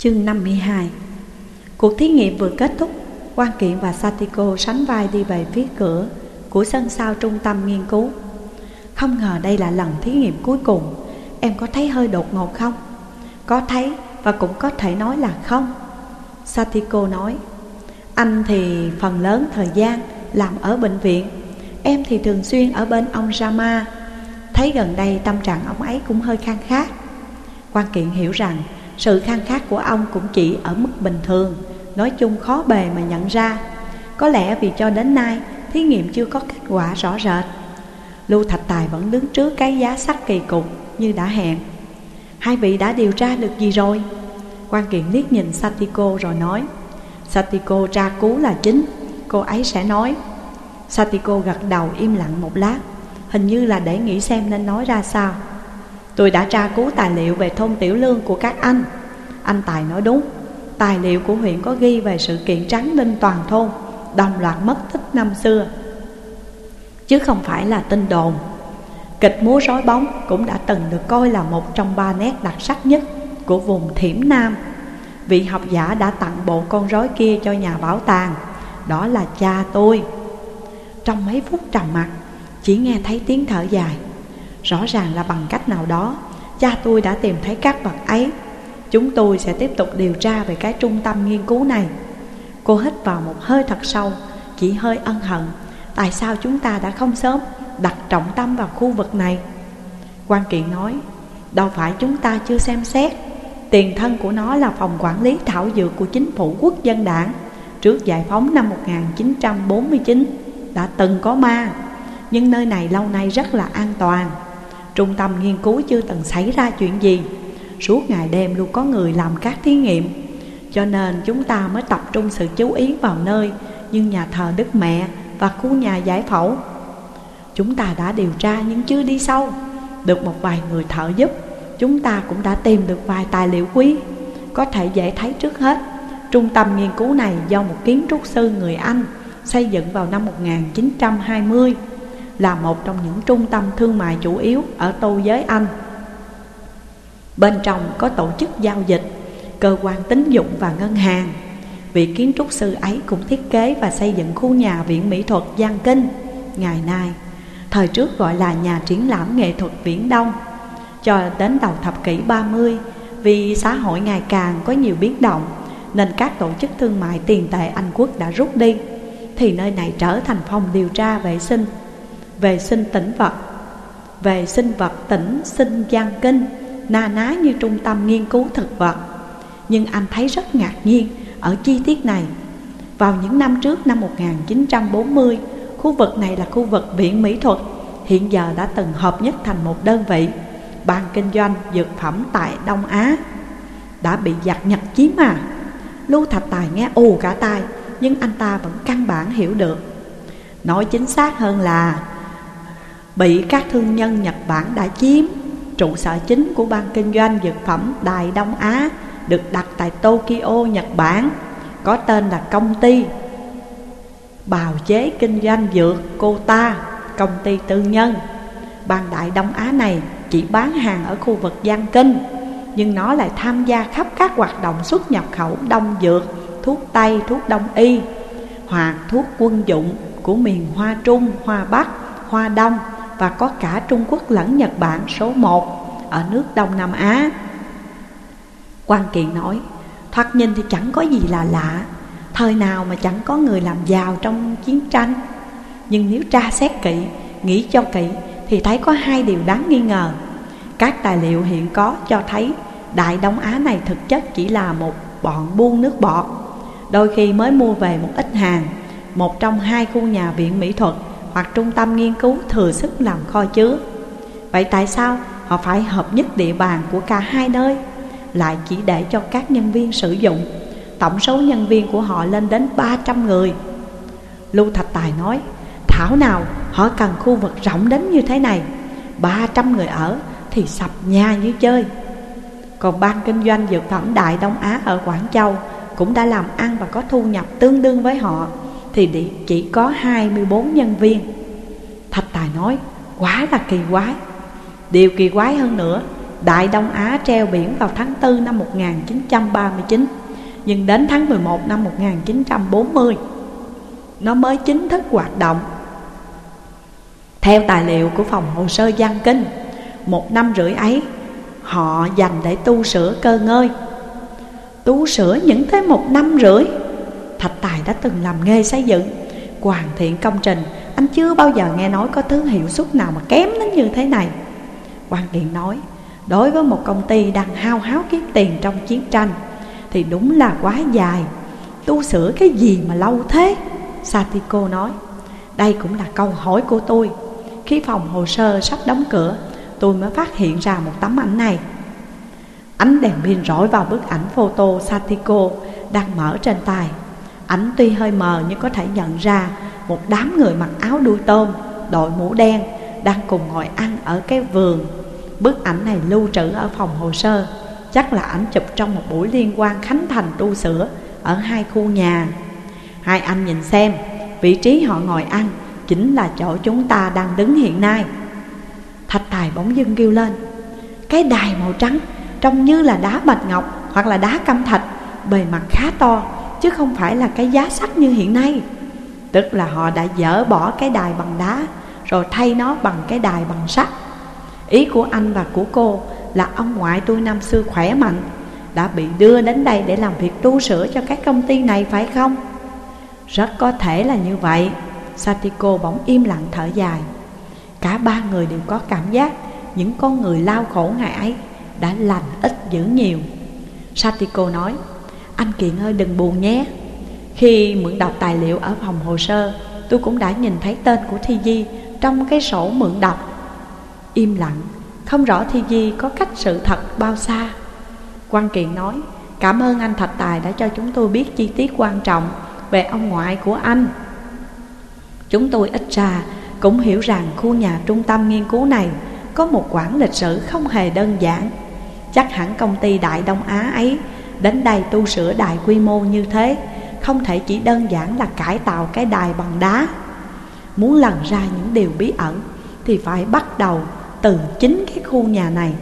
Chương 52 Cuộc thí nghiệm vừa kết thúc Quan Kiện và Satiko sánh vai đi về phía cửa Của sân sau trung tâm nghiên cứu. Không ngờ đây là lần thí nghiệm cuối cùng. Em có thấy hơi đột ngột không? Có thấy và cũng có thể nói là không. Satiko nói, Anh thì phần lớn thời gian làm ở bệnh viện. Em thì thường xuyên ở bên ông Rama. Thấy gần đây tâm trạng ông ấy cũng hơi khang khát. Quan kiện hiểu rằng sự khang khát của ông cũng chỉ ở mức bình thường. Nói chung khó bề mà nhận ra. Có lẽ vì cho đến nay, thí nghiệm chưa có kết quả rõ rệt. Lưu Thạch Tài vẫn đứng trước cái giá sắt kỳ cục như đã hẹn. Hai vị đã điều tra được gì rồi? Quan kiện liếc nhìn Satiko rồi nói, Satiko tra cứu là chính. Cô ấy sẽ nói. Satiko gật đầu im lặng một lát. Hình như là để nghĩ xem nên nói ra sao. Tôi đã tra cứu tài liệu về thôn Tiểu Lương của các anh. Anh Tài nói đúng, Tài liệu của huyện có ghi về sự kiện trắng đinh toàn thôn, Đồng loạt mất tích năm xưa. Chứ không phải là tin đồn. Kịch múa rối bóng cũng đã từng được coi là một trong ba nét đặc sắc nhất của vùng Thiểm Nam. Vị học giả đã tặng bộ con rối kia cho nhà bảo tàng, Đó là cha tôi. Trong mấy phút trầm mặc, Chỉ nghe thấy tiếng thở dài. Rõ ràng là bằng cách nào đó, Cha tôi đã tìm thấy các vật ấy. Chúng tôi sẽ tiếp tục điều tra về cái trung tâm nghiên cứu này. Cô hít vào một hơi thật sâu, Chỉ hơi ân hận, Tại sao chúng ta đã không sớm đặt trọng tâm vào khu vực này? Quan kiện nói, Đâu phải chúng ta chưa xem xét, Tiền thân của nó là phòng quản lý thảo dược của chính phủ quốc dân đảng, Trước giải phóng năm 1949 Đã từng có ma, Nhưng nơi này lâu nay rất là an toàn. Trung tâm nghiên cứu chưa từng xảy ra chuyện gì. Suốt ngày đêm luôn có người làm các thí nghiệm. Cho nên chúng ta mới tập trung sự chú ý vào nơi Như nhà thờ Đức Mẹ và khu nhà giải phẫu. Chúng ta đã điều tra nhưng chưa đi sâu. Được một vài người thợ giúp, Chúng ta cũng đã tìm được vài tài liệu quý. Có thể dễ thấy trước hết, Trung tâm nghiên cứu này do một kiến trúc sư người Anh Xây dựng vào năm 1920 là một trong những trung tâm thương mại chủ yếu ở Tô giới Anh. Bên trong có tổ chức giao dịch, cơ quan tín dụng và ngân hàng. Vị kiến trúc sư ấy cũng thiết kế và xây dựng khu nhà viện mỹ thuật Giang Kinh. Ngày nay Thời trước gọi là nhà triển lãm nghệ thuật Viễn Đông. Cho đến đầu thập kỷ 30 Vì xã hội ngày càng có nhiều biến động Nên các tổ chức thương mại tiền tệ Anh quốc đã rút đi. Thì nơi này trở thành phòng điều tra vệ sinh về sinh tỉnh vật về sinh vật tỉnh sinh gian Kinh, Na ná như trung tâm nghiên cứu thực vật. Nhưng anh thấy rất ngạc nhiên ở chi tiết này. Vào những năm trước năm 1940 Khu vực này là khu vực viện mỹ thuật, Hiện giờ đã từng hợp nhất thành một đơn vị, Ban kinh doanh dược phẩm tại Đông Á. Đã bị giặc nhật chiếm mà. Lưu Thạch Tài nghe ù cả tai, Nhưng anh ta vẫn căn bản hiểu được. Nói chính xác hơn là Bị các thương nhân Nhật Bản đã chiếm Trụ sở chính của ban kinh doanh dược phẩm Đài Đông Á Được đặt tại Tokyo, Nhật Bản Có tên là công ty bào chế kinh doanh dược cô ta công ty tư nhân. Ban đại đông á này chỉ bán hàng ở khu vực giang kinh nhưng nó lại tham gia khắp các hoạt động xuất nhập khẩu đông dược thuốc tây thuốc đông y hoặc thuốc quân dụng của miền hoa trung hoa bắc hoa đông và có cả trung quốc lẫn nhật bản số 1 ở nước đông nam á. Quan kiện nói thoạt nhìn thì chẳng có gì là lạ. Thời nào mà chẳng có người làm giàu trong chiến tranh. Nhưng nếu tra xét kỹ, nghĩ cho kỹ Thì thấy có hai điều đáng nghi ngờ. Các tài liệu hiện có cho thấy Đại Đông Á này thực chất chỉ là một bọn buôn nước bọt. Đôi khi mới mua về một ít hàng Một trong hai khu nhà viện mỹ thuật. Hoặc trung tâm nghiên cứu thừa sức làm kho chứa. Vậy tại sao họ phải hợp nhất địa bàn của cả hai nơi? Lại chỉ để cho các nhân viên sử dụng. Tổng số nhân viên của họ lên đến 300 người. Lưu Thạch Tài nói, Thảo nào, họ cần khu vực rộng đến như thế này. 300 người ở thì sập nhà như chơi. Còn ban kinh doanh dược phẩm Đại Đông Á ở Quảng Châu Cũng đã làm ăn và có thu nhập tương đương với họ. Thì chỉ có 24 nhân viên. Thạch Tài nói, Quá là kỳ quái. Điều kỳ quái hơn nữa, Đại Đông Á treo biển vào tháng 4 năm 1939 Nhưng đến tháng 11 năm 1940 Nó mới chính thức hoạt động. Theo tài liệu của phòng hồ sơ Giang Kinh, Một năm rưỡi ấy, Họ dành để tu sửa cơ ngơi. Tu sửa những tới một năm rưỡi. Tài đã từng làm nghề xây dựng. Hoàn thiện công trình, Anh chưa bao giờ nghe nói có thứ hiệu suất nào mà kém đến như thế này. Quan Kiện nói, Đối với một công ty đang hao háo kiếm tiền trong chiến tranh, Thì đúng là quá dài. Tu sửa cái gì mà lâu thế? Satiko nói, Đây cũng là câu hỏi của tôi. Khi phòng hồ sơ sắp đóng cửa, Tôi mới phát hiện ra một tấm ảnh này. Ánh đèn pin rọi vào bức ảnh photo Satiko đang mở trên tay. Ảnh tuy hơi mờ nhưng có thể nhận ra Một đám người mặc áo đuôi tôm, đội mũ đen Đang cùng ngồi ăn ở cái vườn. Bức ảnh này lưu trữ ở phòng hồ sơ. Chắc là ảnh chụp trong một buổi liên quan khánh thành tu sửa Ở hai khu nhà. Hai anh nhìn xem Vị trí họ ngồi ăn Chính là chỗ chúng ta đang đứng hiện nay. Thạch tài bỗng dưng kêu lên Cái đài màu trắng Trông như là đá bạch ngọc Hoặc là đá cam thạch Bề mặt khá to Chứ không phải là cái giá sắt như hiện nay. Tức là họ đã dỡ bỏ cái đài bằng đá, Rồi thay nó bằng cái đài bằng sắt. Ý của anh và của cô là ông ngoại tôi năm xưa khỏe mạnh, Đã bị đưa đến đây để làm việc tu sửa cho các công ty này, phải không? Rất có thể là như vậy. Satiko bỗng im lặng thở dài. Cả ba người đều có cảm giác Những con người lao khổ ngày ấy Đã lành ít dữ nhiều. Satiko nói anh Kiện ơi đừng buồn nhé. Khi mượn đọc tài liệu ở phòng hồ sơ, Tôi cũng đã nhìn thấy tên của Thi Di Trong cái sổ mượn đọc. Im lặng, Không rõ Thi Di có cách sự thật bao xa. Quan Kiện nói, Cảm ơn anh Thạch Tài đã cho chúng tôi biết chi tiết quan trọng Về ông ngoại của anh. Chúng tôi ít ra cũng hiểu rằng khu nhà trung tâm nghiên cứu này Có một quãng lịch sử không hề đơn giản. Chắc hẳn công ty Đại Đông Á ấy Đến đây tu sửa đại quy mô như thế, Không thể chỉ đơn giản là cải tạo cái đài bằng đá. Muốn lần ra những điều bí ẩn Thì phải bắt đầu từ chính cái khu nhà này.